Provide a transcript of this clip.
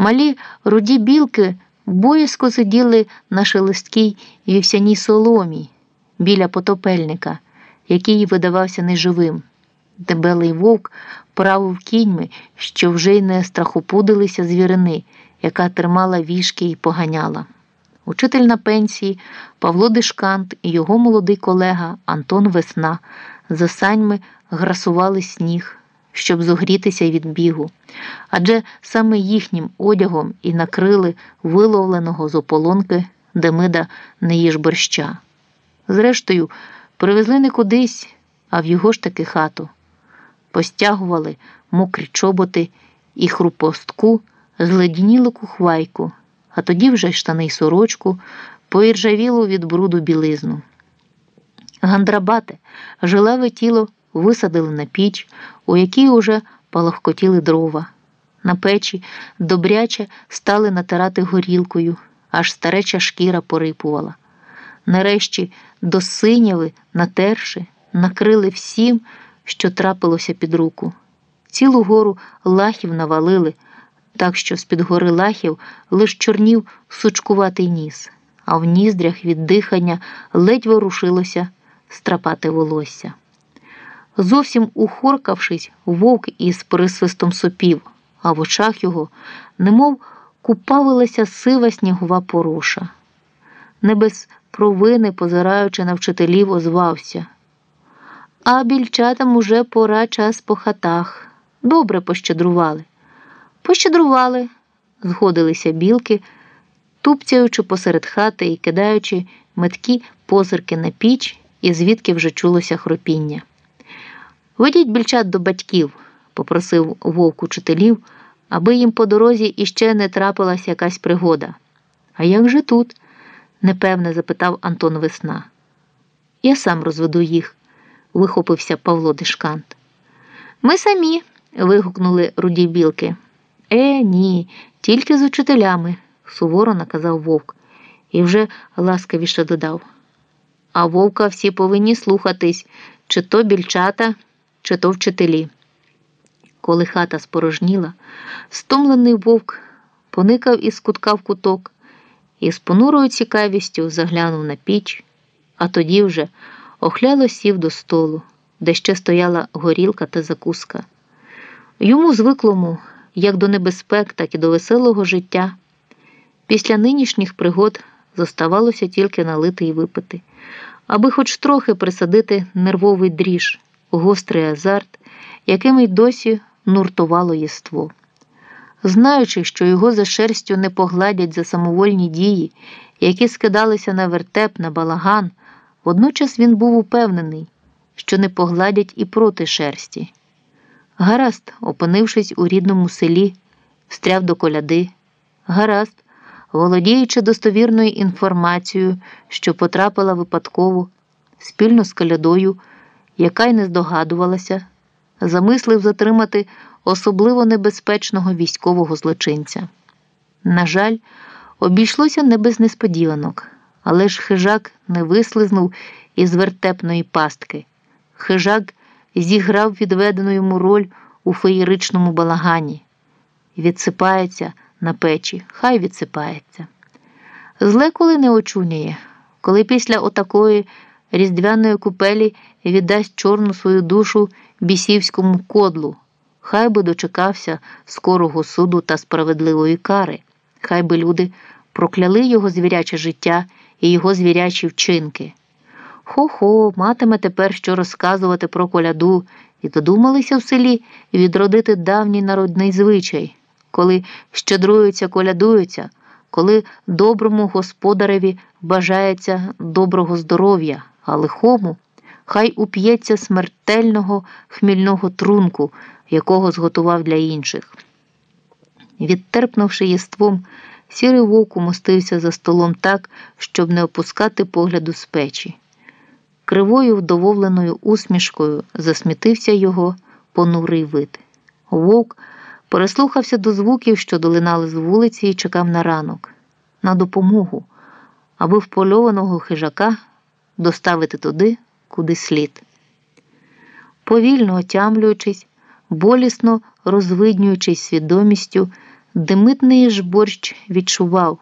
Малі руді білки боязко сиділи на шелесткій вівсяній соломі біля потопельника, який видавався неживим. Дебелий вовк правив кіньми, що вже й не страхопудилися звірини, яка тримала вішки і поганяла. Учитель на пенсії Павло Дишкант і його молодий колега Антон Весна за саньми грасували сніг, щоб зогрітися від бігу, адже саме їхнім одягом і накрили виловленого з ополонки Демида не їж борща. Зрештою, привезли не кудись, а в його ж таки хату. Постягували мокрі чоботи і хрупостку, зледінілу кухвайку, а тоді вже штани й сорочку, поіржавілу від бруду білизну. Гандрабате, жилеве тіло висадили на піч, у якій уже палахкотіли дрова. На печі добряче стали натирати горілкою, аж стареча шкіра порипувала. Нарешті до синяви, натерши, накрили всім, що трапилося під руку. Цілу гору лахів навалили, так що з-під гори лахів лиш чорнів сучкуватий ніс, а в ніздрях від дихання ледь ворушилося страпати волосся. Зовсім ухоркавшись, вовк із присвистом сопів, а в очах його, немов купавилася сива снігова пороша. Не без провини, позираючи на вчителів, озвався. А більчатам уже пора час по хатах. Добре пощедрували. Пощедрували, згодилися білки, тупцяючи посеред хати і кидаючи меткі позирки на піч, і звідки вже чулося хропіння. Ведіть більчат до батьків, попросив вовк учителів, аби їм по дорозі іще не трапилася якась пригода. А як же тут? непевне запитав Антон Весна. Я сам розведу їх, вихопився Павло Дишкант. Ми самі. вигукнули руді білки. Е, ні, тільки з учителями, суворо наказав вовк і вже ласкавіше додав. А вовка всі повинні слухатись, чи то більчата, чи то вчителі. Коли хата спорожніла, стомлений вовк поникав із кутка в куток і з понурою цікавістю заглянув на піч, а тоді вже охляло сів до столу, де ще стояла горілка та закуска. Йому звиклому, як до небезпек, так і до веселого життя. Після нинішніх пригод зоставалося тільки налити і випити, аби хоч трохи присадити нервовий дріж, гострий азарт, яким й досі нуртувало єство. Знаючи, що його за шерстю не погладять за самовольні дії, які скидалися на вертеп, на балаган, водночас він був упевнений, що не погладять і проти шерсті. Гаразд, опинившись у рідному селі, встряв до коляди. Гаразд, володіючи достовірною інформацією, що потрапила випадково, спільно з колядою, яка й не здогадувалася, замислив затримати особливо небезпечного військового злочинця. На жаль, обійшлося не без несподіванок, але ж хижак не вислизнув із вертепної пастки. Хижак зіграв відведену йому роль у феєричному балагані. Відсипається на печі, хай відсипається. Зле коли не очуняє, коли після отакої різдвяної купелі віддасть чорну свою душу бісівському кодлу, хай би дочекався скорого суду та справедливої кари, хай би люди прокляли його звіряче життя і його звірячі вчинки. Хо-хо, матиме тепер що розказувати про коляду, і додумалися в селі відродити давній народний звичай, коли щедруються, колядуються, коли доброму господареві бажається доброго здоров'я, а лихому хай уп'ється смертельного хмільного трунку, якого зготував для інших. Відтерпнувши єством, сірий вовк умостився за столом так, щоб не опускати погляду з печі. Кривою вдоволеною усмішкою засмітився його понурий вид. Вовк переслухався до звуків, що долинали з вулиці, і чекав на ранок, на допомогу, аби впольованого хижака доставити туди, куди слід. Повільно отямлюючись, болісно розвиднюючись свідомістю, Демитний ж борщ відчував,